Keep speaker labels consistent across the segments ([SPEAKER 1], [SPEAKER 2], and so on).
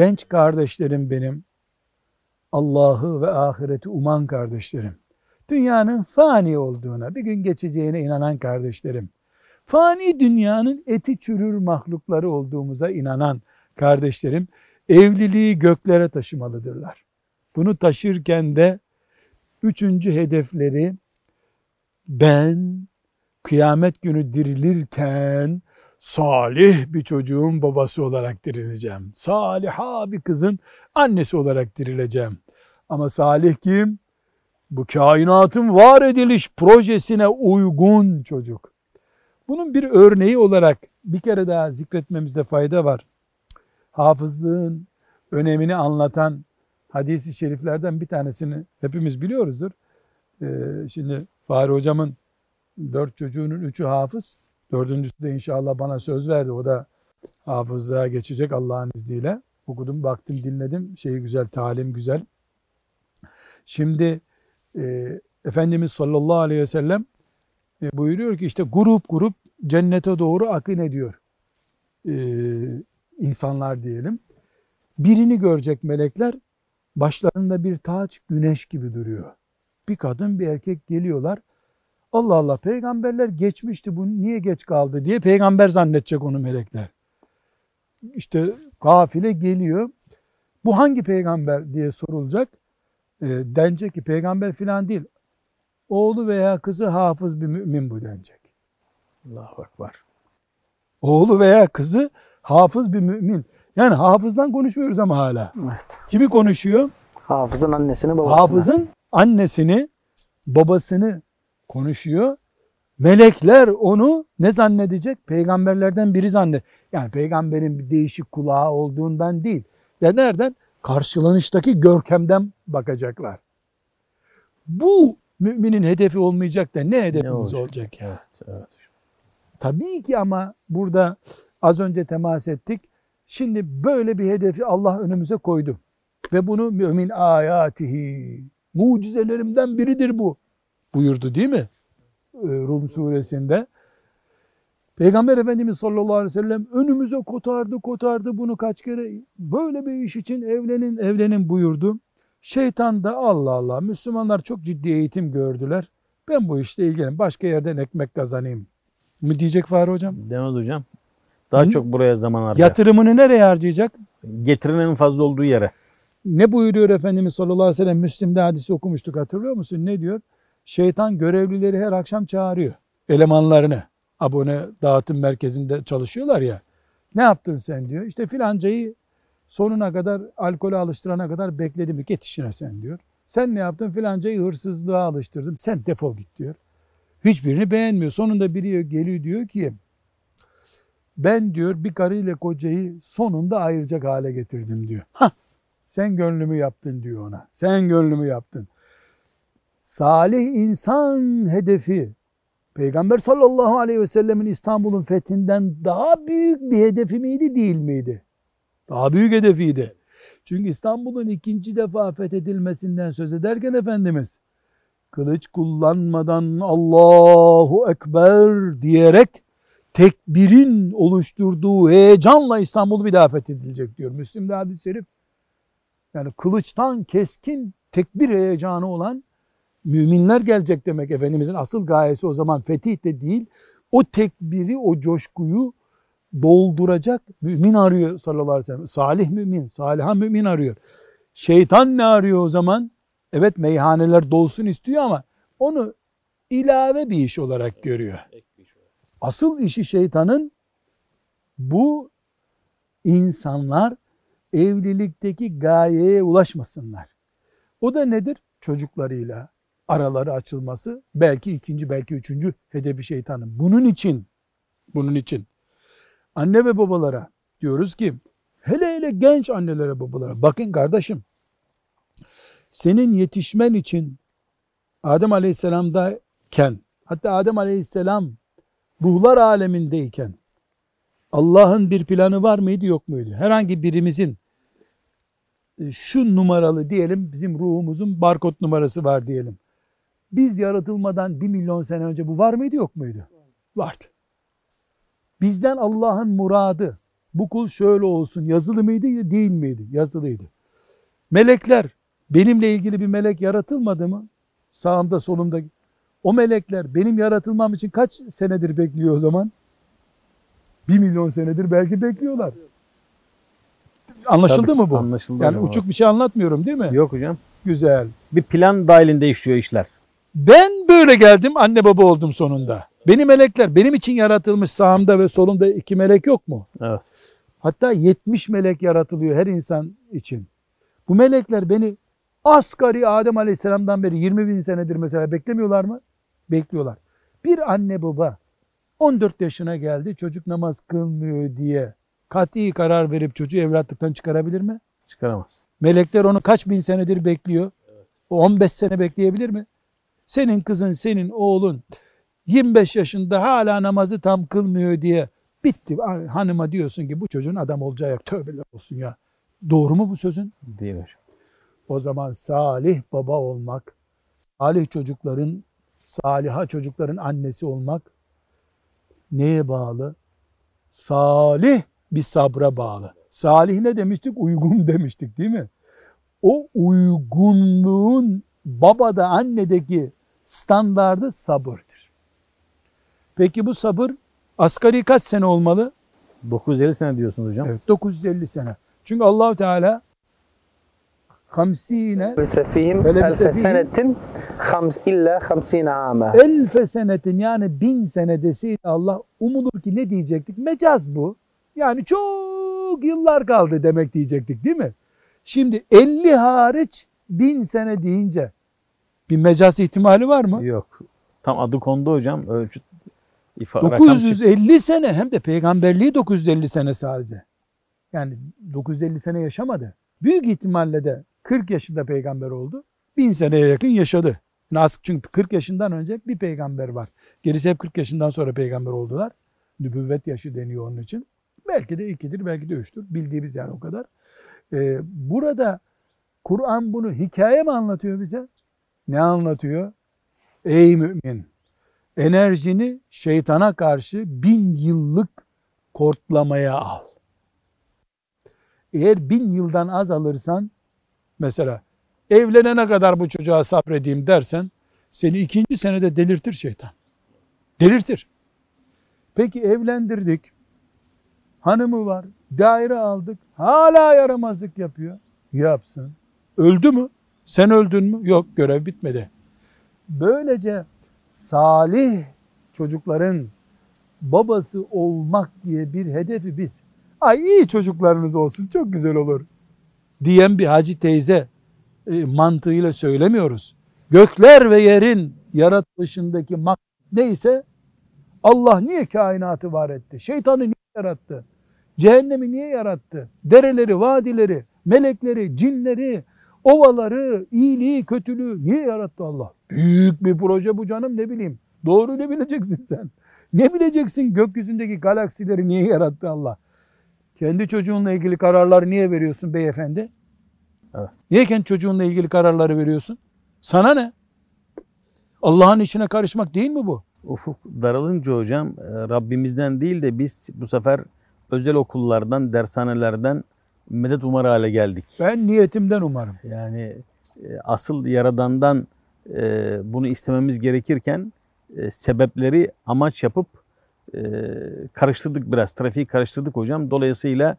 [SPEAKER 1] genç kardeşlerim benim, Allah'ı ve ahireti uman kardeşlerim, dünyanın fani olduğuna, bir gün geçeceğine inanan kardeşlerim, fani dünyanın eti çürür mahlukları olduğumuza inanan kardeşlerim, evliliği göklere taşımalıdırlar. Bunu taşırken de üçüncü hedefleri ben kıyamet günü dirilirken salih bir çocuğun babası olarak dirileceğim. Saliha bir kızın annesi olarak dirileceğim. Ama salih kim? Bu kainatın var ediliş projesine uygun çocuk. Bunun bir örneği olarak bir kere daha zikretmemizde fayda var. Hafızlığın önemini anlatan hadisi şeriflerden bir tanesini hepimiz biliyoruzdur. Ee, şimdi Fahri hocamın dört çocuğunun üçü hafız. Dördüncüsü de inşallah bana söz verdi. O da hafızlığa geçecek Allah'ın izniyle. Okudum, baktım, dinledim. Şeyi güzel, talim güzel. Şimdi e, Efendimiz sallallahu aleyhi ve sellem e, buyuruyor ki işte grup grup cennete doğru akın ediyor. E, insanlar diyelim. Birini görecek melekler başlarında bir taç güneş gibi duruyor. Bir kadın bir erkek geliyorlar. Allah Allah peygamberler geçmişti bu niye geç kaldı diye peygamber zannedecek onu melekler. İşte kafile geliyor. Bu hangi peygamber diye sorulacak. E, denecek ki peygamber filan değil. Oğlu veya kızı hafız bir mümin bu denecek.
[SPEAKER 2] Allahu Ekber.
[SPEAKER 1] Oğlu veya kızı hafız bir mümin. Yani hafızdan konuşmuyoruz ama hala.
[SPEAKER 2] Evet.
[SPEAKER 1] Kimi konuşuyor?
[SPEAKER 2] Hafızın annesini babasını.
[SPEAKER 1] Hafızın annesini, babasını konuşuyor. Melekler onu ne zannedecek? Peygamberlerden biri zannet. Yani peygamberin bir değişik kulağı olduğundan değil. Ya nereden? Karşılanıştaki görkemden bakacaklar. Bu müminin hedefi olmayacak da ne hedefimiz
[SPEAKER 2] Ne olacak?
[SPEAKER 1] olacak ya?
[SPEAKER 2] Evet, evet.
[SPEAKER 1] Tabii ki ama burada az önce temas ettik. Şimdi böyle bir hedefi Allah önümüze koydu. Ve bunu mümin ayatihi mucizelerimden biridir bu buyurdu değil mi? Ee, Rum suresinde. Peygamber Efendimiz sallallahu aleyhi ve sellem önümüze kotardı kotardı bunu kaç kere böyle bir iş için evlenin evlenin buyurdu. Şeytan da Allah Allah Müslümanlar çok ciddi eğitim gördüler. Ben bu işte ilgilenim başka yerden ekmek kazanayım mı diyecek Fahri hocam?
[SPEAKER 2] Demez hocam. Daha
[SPEAKER 1] Hı?
[SPEAKER 2] çok buraya zaman harcar.
[SPEAKER 1] Yatırımını nereye harcayacak?
[SPEAKER 2] Getirenin fazla olduğu yere.
[SPEAKER 1] Ne buyuruyor Efendimiz sallallahu aleyhi ve sellem? Müslim'de hadisi okumuştuk hatırlıyor musun? Ne diyor? Şeytan görevlileri her akşam çağırıyor. Elemanlarını. Abone dağıtım merkezinde çalışıyorlar ya. Ne yaptın sen diyor. İşte filancayı sonuna kadar alkole alıştırana kadar bekledim. Git işine sen diyor. Sen ne yaptın? Filancayı hırsızlığa alıştırdım. Sen defol git diyor. Hiçbirini beğenmiyor. Sonunda biri geliyor diyor ki ben diyor bir karıyla kocayı sonunda ayıracak hale getirdim diyor. Hah sen gönlümü yaptın diyor ona. Sen gönlümü yaptın. Salih insan hedefi Peygamber sallallahu aleyhi ve sellemin İstanbul'un fethinden daha büyük bir hedefi miydi değil miydi? Daha büyük hedefiydi. Çünkü İstanbul'un ikinci defa fethedilmesinden söz ederken Efendimiz kılıç kullanmadan Allahu Ekber diyerek tekbirin oluşturduğu heyecanla İstanbul bir daha fethedilecek diyor. Müslim'de hadis-i şerif. Yani kılıçtan keskin tekbir heyecanı olan müminler gelecek demek. Efendimizin asıl gayesi o zaman fetih de değil. O tekbiri, o coşkuyu dolduracak mümin arıyor sallallahu aleyhi ve sellem. Salih mümin, saliha mümin arıyor. Şeytan ne arıyor o zaman? Evet meyhaneler dolsun istiyor ama onu ilave bir iş olarak görüyor. Asıl işi şeytanın bu insanlar evlilikteki gayeye ulaşmasınlar. O da nedir? Çocuklarıyla araları açılması belki ikinci belki üçüncü hedefi şeytanın. Bunun için bunun için anne ve babalara diyoruz ki hele hele genç annelere babalara bakın kardeşim senin yetişmen için Adem Aleyhisselam'dayken hatta Adem Aleyhisselam ruhlar alemindeyken Allah'ın bir planı var mıydı yok muydu? Herhangi birimizin e, şu numaralı diyelim bizim ruhumuzun barkod numarası var diyelim. Biz yaratılmadan bir milyon sene önce bu var mıydı yok muydu? Vardı. Bizden Allah'ın muradı Bu kul şöyle olsun. Yazılı mıydı değil miydi? Yazılıydı. Melekler benimle ilgili bir melek yaratılmadı mı? Sağımda solumda. O melekler benim yaratılmam için kaç senedir bekliyor o zaman? Bir milyon senedir belki bekliyorlar. Anlaşıldı
[SPEAKER 2] Tabii,
[SPEAKER 1] mı bu?
[SPEAKER 2] Anlaşıldı
[SPEAKER 1] Yani
[SPEAKER 2] hocam.
[SPEAKER 1] uçuk bir şey anlatmıyorum değil mi?
[SPEAKER 2] Yok hocam.
[SPEAKER 1] Güzel.
[SPEAKER 2] Bir plan dahilinde işliyor işler.
[SPEAKER 1] Ben böyle geldim anne baba oldum sonunda. Beni melekler benim için yaratılmış sağımda ve solumda iki melek yok mu?
[SPEAKER 2] Evet.
[SPEAKER 1] Hatta 70 melek yaratılıyor her insan için. Bu melekler beni asgari Adem Aleyhisselam'dan beri 20 bin senedir mesela beklemiyorlar mı? Bekliyorlar. Bir anne baba 14 yaşına geldi çocuk namaz kılmıyor diye kati karar verip çocuğu evlatlıktan çıkarabilir mi?
[SPEAKER 2] Çıkaramaz.
[SPEAKER 1] Melekler onu kaç bin senedir bekliyor. O 15 sene bekleyebilir mi? Senin kızın, senin oğlun 25 yaşında hala namazı tam kılmıyor diye bitti. Hanıma diyorsun ki bu çocuğun adam olacağı yok. Tövbeler olsun ya. Doğru mu bu sözün?
[SPEAKER 2] Değil hocam.
[SPEAKER 1] O zaman salih baba olmak, salih çocukların, saliha çocukların annesi olmak neye bağlı? Salih bir sabra bağlı. Salih ne demiştik? Uygun demiştik değil mi? O uygunluğun babada annedeki standardı sabırdır. Peki bu sabır asgari kaç sene olmalı?
[SPEAKER 2] 950 sene diyorsunuz hocam.
[SPEAKER 1] Evet 950 sene. Çünkü Allahu Teala hamsine
[SPEAKER 3] fihim
[SPEAKER 1] elfe
[SPEAKER 3] senetin hams illa hamsine ame.
[SPEAKER 1] Elfe senetin yani bin sene deseydi Allah umulur ki ne diyecektik? Mecaz bu. Yani çok yıllar kaldı demek diyecektik değil mi? Şimdi 50 hariç bin sene deyince bir mecaz ihtimali var mı?
[SPEAKER 2] Yok. Tam adı kondu hocam. Ölçüt ifa, rakam çıktı.
[SPEAKER 1] 950 sene hem de peygamberliği 950 sene sadece. Yani 950 sene yaşamadı. Büyük ihtimalle de 40 yaşında peygamber oldu. Bin seneye yakın yaşadı. Yani çünkü 40 yaşından önce bir peygamber var. Gerisi hep 40 yaşından sonra peygamber oldular. Nübüvvet yaşı deniyor onun için. Belki de ikidir, belki de üçtür. Bildiğimiz yani o kadar. Ee, burada Kur'an bunu hikaye mi anlatıyor bize? Ne anlatıyor? Ey mümin! enerjini şeytana karşı bin yıllık kortlamaya al. Eğer bin yıldan az alırsan, mesela evlenene kadar bu çocuğa sabredeyim dersen, seni ikinci senede delirtir şeytan. Delirtir. Peki evlendirdik, hanımı var, daire aldık, hala yaramazlık yapıyor. Yapsın. Öldü mü? Sen öldün mü? Yok görev bitmedi. Böylece salih çocukların babası olmak diye bir hedefi biz ay iyi çocuklarınız olsun çok güzel olur diyen bir hacı teyze e, mantığıyla söylemiyoruz. Gökler ve yerin yaratılışındaki mak neyse Allah niye kainatı var etti? Şeytanı niye yarattı? Cehennemi niye yarattı? Dereleri, vadileri, melekleri, cinleri, ovaları, iyiliği, kötülüğü niye yarattı Allah? Büyük bir proje bu canım ne bileyim. Doğru ne bileceksin sen? Ne bileceksin gökyüzündeki galaksileri niye yarattı Allah? Kendi çocuğunla ilgili kararları niye veriyorsun beyefendi?
[SPEAKER 2] Evet.
[SPEAKER 1] Niye kendi çocuğunla ilgili kararları veriyorsun? Sana ne? Allah'ın işine karışmak değil mi bu?
[SPEAKER 2] Ufuk daralınca hocam e, Rabbimizden değil de biz bu sefer özel okullardan, dershanelerden medet umar hale geldik.
[SPEAKER 1] Ben niyetimden umarım.
[SPEAKER 2] Yani e, asıl yaradandan e, bunu istememiz gerekirken e, sebepleri amaç yapıp e, karıştırdık biraz. Trafiği karıştırdık hocam. Dolayısıyla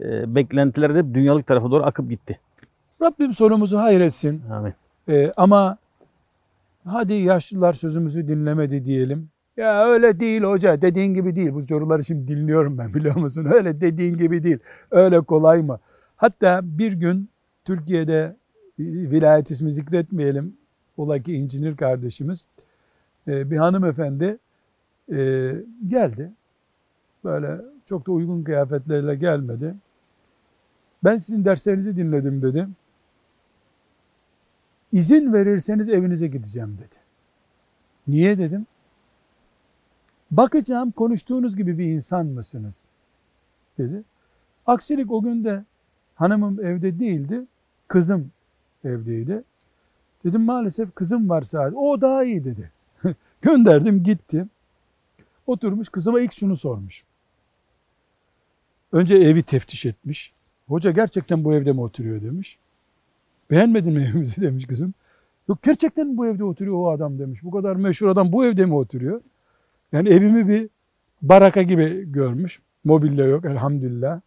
[SPEAKER 2] e, beklentiler de hep dünyalık tarafa doğru akıp gitti.
[SPEAKER 1] Rabbim sonumuzu hayretsin.
[SPEAKER 2] Amin.
[SPEAKER 1] Ee, ama hadi yaşlılar sözümüzü dinlemedi diyelim. Ya öyle değil hoca dediğin gibi değil. Bu soruları şimdi dinliyorum ben biliyor musun? Öyle dediğin gibi değil. Öyle kolay mı? Hatta bir gün Türkiye'de e, vilayet ismi zikretmeyelim. Ola ki incinir kardeşimiz. e, Bir hanımefendi e, geldi. Böyle çok da uygun kıyafetlerle gelmedi. Ben sizin derslerinizi dinledim dedi. İzin verirseniz evinize gideceğim dedi. Niye dedim? Bakacağım konuştuğunuz gibi bir insan mısınız? dedi. Aksilik o gün de hanımım evde değildi. Kızım evdeydi. Dedim maalesef kızım var sadece. O daha iyi dedi. Gönderdim gitti. Oturmuş kızıma ilk şunu sormuş. Önce evi teftiş etmiş. Hoca gerçekten bu evde mi oturuyor demiş. Beğenmedin mi evimizi demiş kızım. Yok gerçekten bu evde oturuyor o adam demiş. Bu kadar meşhur adam bu evde mi oturuyor? Yani evimi bir baraka gibi görmüş. Mobilya yok elhamdülillah.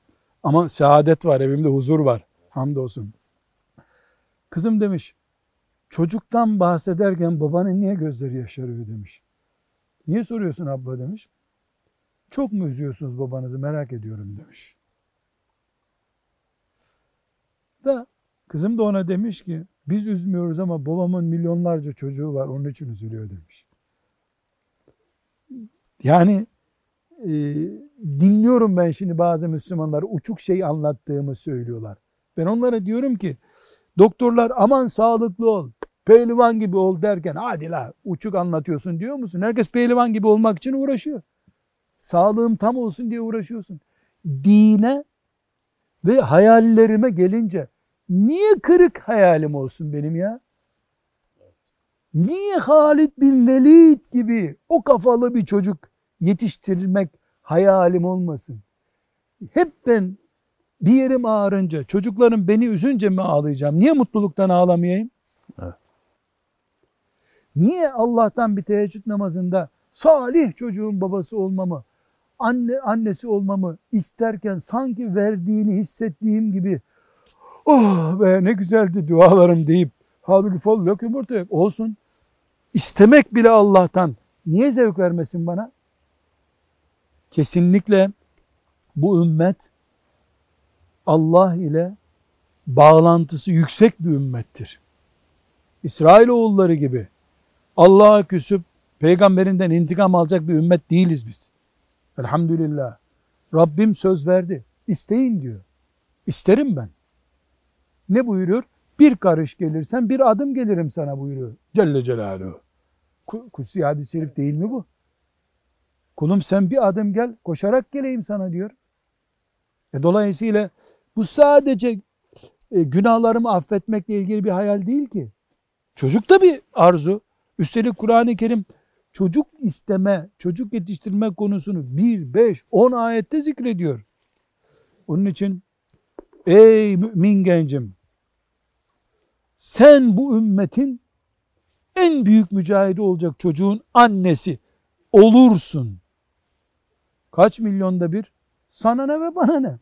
[SPEAKER 1] Ama saadet var evimde huzur var. Hamdolsun. Kızım demiş çocuktan bahsederken babanın niye gözleri yaşarıyor demiş. Niye soruyorsun abla demiş. Çok mu üzüyorsunuz babanızı merak ediyorum demiş. Da kızım da ona demiş ki biz üzmüyoruz ama babamın milyonlarca çocuğu var onun için üzülüyor demiş. Yani e, dinliyorum ben şimdi bazı Müslümanlar uçuk şey anlattığımı söylüyorlar. Ben onlara diyorum ki doktorlar aman sağlıklı ol, pehlivan gibi ol derken hadi la uçuk anlatıyorsun diyor musun? Herkes pehlivan gibi olmak için uğraşıyor. Sağlığım tam olsun diye uğraşıyorsun. Dine ve hayallerime gelince niye kırık hayalim olsun benim ya? Niye Halid bin Velid gibi o kafalı bir çocuk yetiştirmek hayalim olmasın? Hep ben bir yerim ağrınca, çocuklarım beni üzünce mi ağlayacağım? Niye mutluluktan ağlamayayım?
[SPEAKER 2] Evet.
[SPEAKER 1] Niye Allah'tan bir teheccüd namazında salih çocuğun babası olmamı, anne annesi olmamı isterken sanki verdiğini hissettiğim gibi oh be ne güzeldi dualarım deyip halbuki fol yok yumurta yok olsun. İstemek bile Allah'tan niye zevk vermesin bana? Kesinlikle bu ümmet Allah ile bağlantısı yüksek bir ümmettir. İsrailoğulları gibi Allah'a küsüp peygamberinden intikam alacak bir ümmet değiliz biz. Elhamdülillah. Rabbim söz verdi. İsteyin diyor. İsterim ben. Ne buyuruyor? Bir karış gelirsen bir adım gelirim sana buyuruyor. Celle Celaluhu. Kutsi hadis-i şerif değil mi bu? Kulum sen bir adım gel, koşarak geleyim sana diyor. E dolayısıyla bu sadece e, günahlarımı affetmekle ilgili bir hayal değil ki. Çocuk da bir arzu. Üstelik Kur'an-ı Kerim çocuk isteme, çocuk yetiştirme konusunu 1, 5, 10 ayette zikrediyor. Onun için ey mümin gencim sen bu ümmetin en büyük mücahidi olacak çocuğun annesi olursun. Kaç milyonda bir? Sana ne ve bana ne?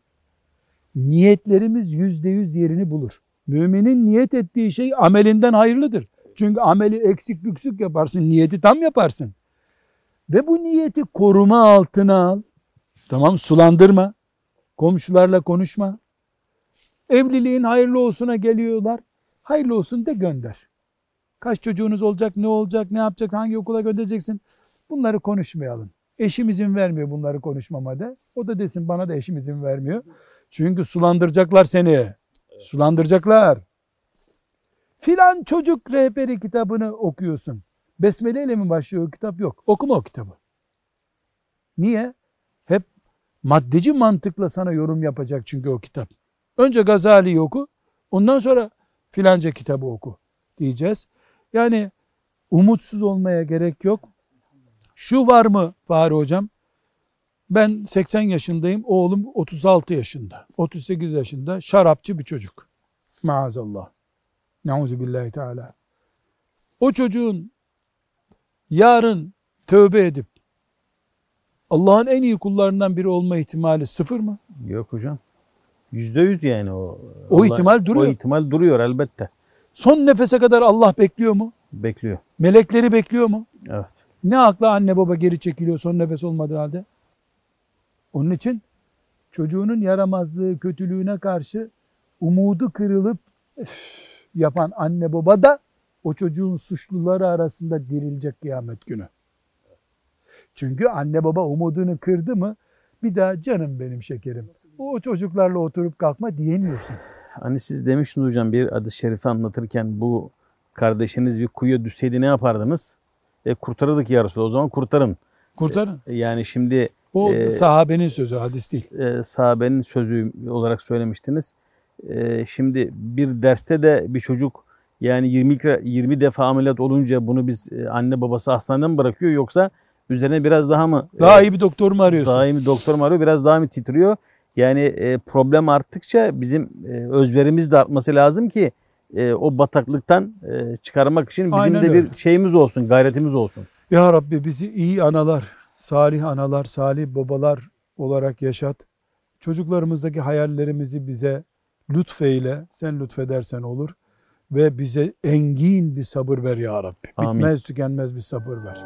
[SPEAKER 1] Niyetlerimiz yüzde yüz yerini bulur. Müminin niyet ettiği şey amelinden hayırlıdır. Çünkü ameli eksik büksük yaparsın, niyeti tam yaparsın. Ve bu niyeti koruma altına al. Tamam sulandırma. Komşularla konuşma. Evliliğin hayırlı olsuna geliyorlar. Hayırlı olsun de gönder. Kaç çocuğunuz olacak, ne olacak, ne yapacak, hangi okula göndereceksin? Bunları konuşmayalım. Eşim izin vermiyor bunları konuşmama de. O da desin bana da eşim izin vermiyor. Çünkü sulandıracaklar seni. Sulandıracaklar. Filan çocuk rehberi kitabını okuyorsun. Besmele ile mi başlıyor o kitap? Yok. Okuma o kitabı. Niye? Hep maddeci mantıkla sana yorum yapacak çünkü o kitap. Önce Gazali'yi oku, ondan sonra filanca kitabı oku diyeceğiz. Yani umutsuz olmaya gerek yok. Şu var mı Fahri Hocam? Ben 80 yaşındayım, oğlum 36 yaşında, 38 yaşında, şarapçı bir çocuk. Maazallah. Nauzu billahi teala. O çocuğun yarın tövbe edip Allah'ın en iyi kullarından biri olma ihtimali sıfır mı?
[SPEAKER 2] Yok hocam. Yüzde yüz yani o.
[SPEAKER 1] O
[SPEAKER 2] Allah-
[SPEAKER 1] ihtimal duruyor.
[SPEAKER 2] O ihtimal duruyor elbette.
[SPEAKER 1] Son nefese kadar Allah bekliyor mu?
[SPEAKER 2] Bekliyor.
[SPEAKER 1] Melekleri bekliyor mu?
[SPEAKER 2] Evet.
[SPEAKER 1] Ne akla anne baba geri çekiliyor son nefes olmadığı halde? Onun için çocuğunun yaramazlığı, kötülüğüne karşı umudu kırılıp yapan anne baba da o çocuğun suçluları arasında dirilecek kıyamet günü. Çünkü anne baba umudunu kırdı mı bir daha canım benim şekerim. O çocuklarla oturup kalkma diyemiyorsun.
[SPEAKER 2] Hani siz demiştiniz hocam bir hadis-i şerifi anlatırken bu kardeşiniz bir kuyuya düşseydi ne yapardınız? E kurtarırdık ya Resulallah. O zaman kurtarın.
[SPEAKER 1] Kurtarın.
[SPEAKER 2] E, Yani şimdi
[SPEAKER 1] O
[SPEAKER 2] Ee,
[SPEAKER 1] sahabenin sözü hadis değil.
[SPEAKER 2] e, sahabenin sözü olarak söylemiştiniz. E, şimdi bir derste de bir çocuk yani 20 kere- 20 defa ameliyat olunca bunu biz e, anne babası hastaneden mi bırakıyor yoksa üzerine biraz daha mı
[SPEAKER 1] Daha
[SPEAKER 2] e,
[SPEAKER 1] iyi bir doktor mu arıyorsun?
[SPEAKER 2] daha iyi bir doktor mu arıyor biraz daha mı titriyor? Yani e, problem arttıkça bizim e, özverimiz de artması lazım ki e, o bataklıktan e, çıkarmak için bizim
[SPEAKER 1] Aynen
[SPEAKER 2] de
[SPEAKER 1] öyle.
[SPEAKER 2] bir şeyimiz olsun, gayretimiz olsun.
[SPEAKER 1] Ya Rabbi bizi iyi analar, salih analar, salih babalar olarak yaşat. Çocuklarımızdaki hayallerimizi bize lütfeyle, sen lütfedersen olur. Ve bize engin bir sabır ver ya Rabbi.
[SPEAKER 2] Amin.
[SPEAKER 1] Bitmez tükenmez bir sabır ver.